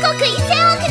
国伊勢奥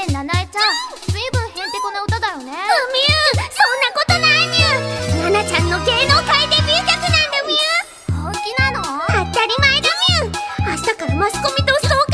ねえちゃん。ずいぶんへんてこな歌だよね。そんなことないちゃんの芸能界デビュー曲なんだ本気なの？当たり前だ明日からマスコミとストー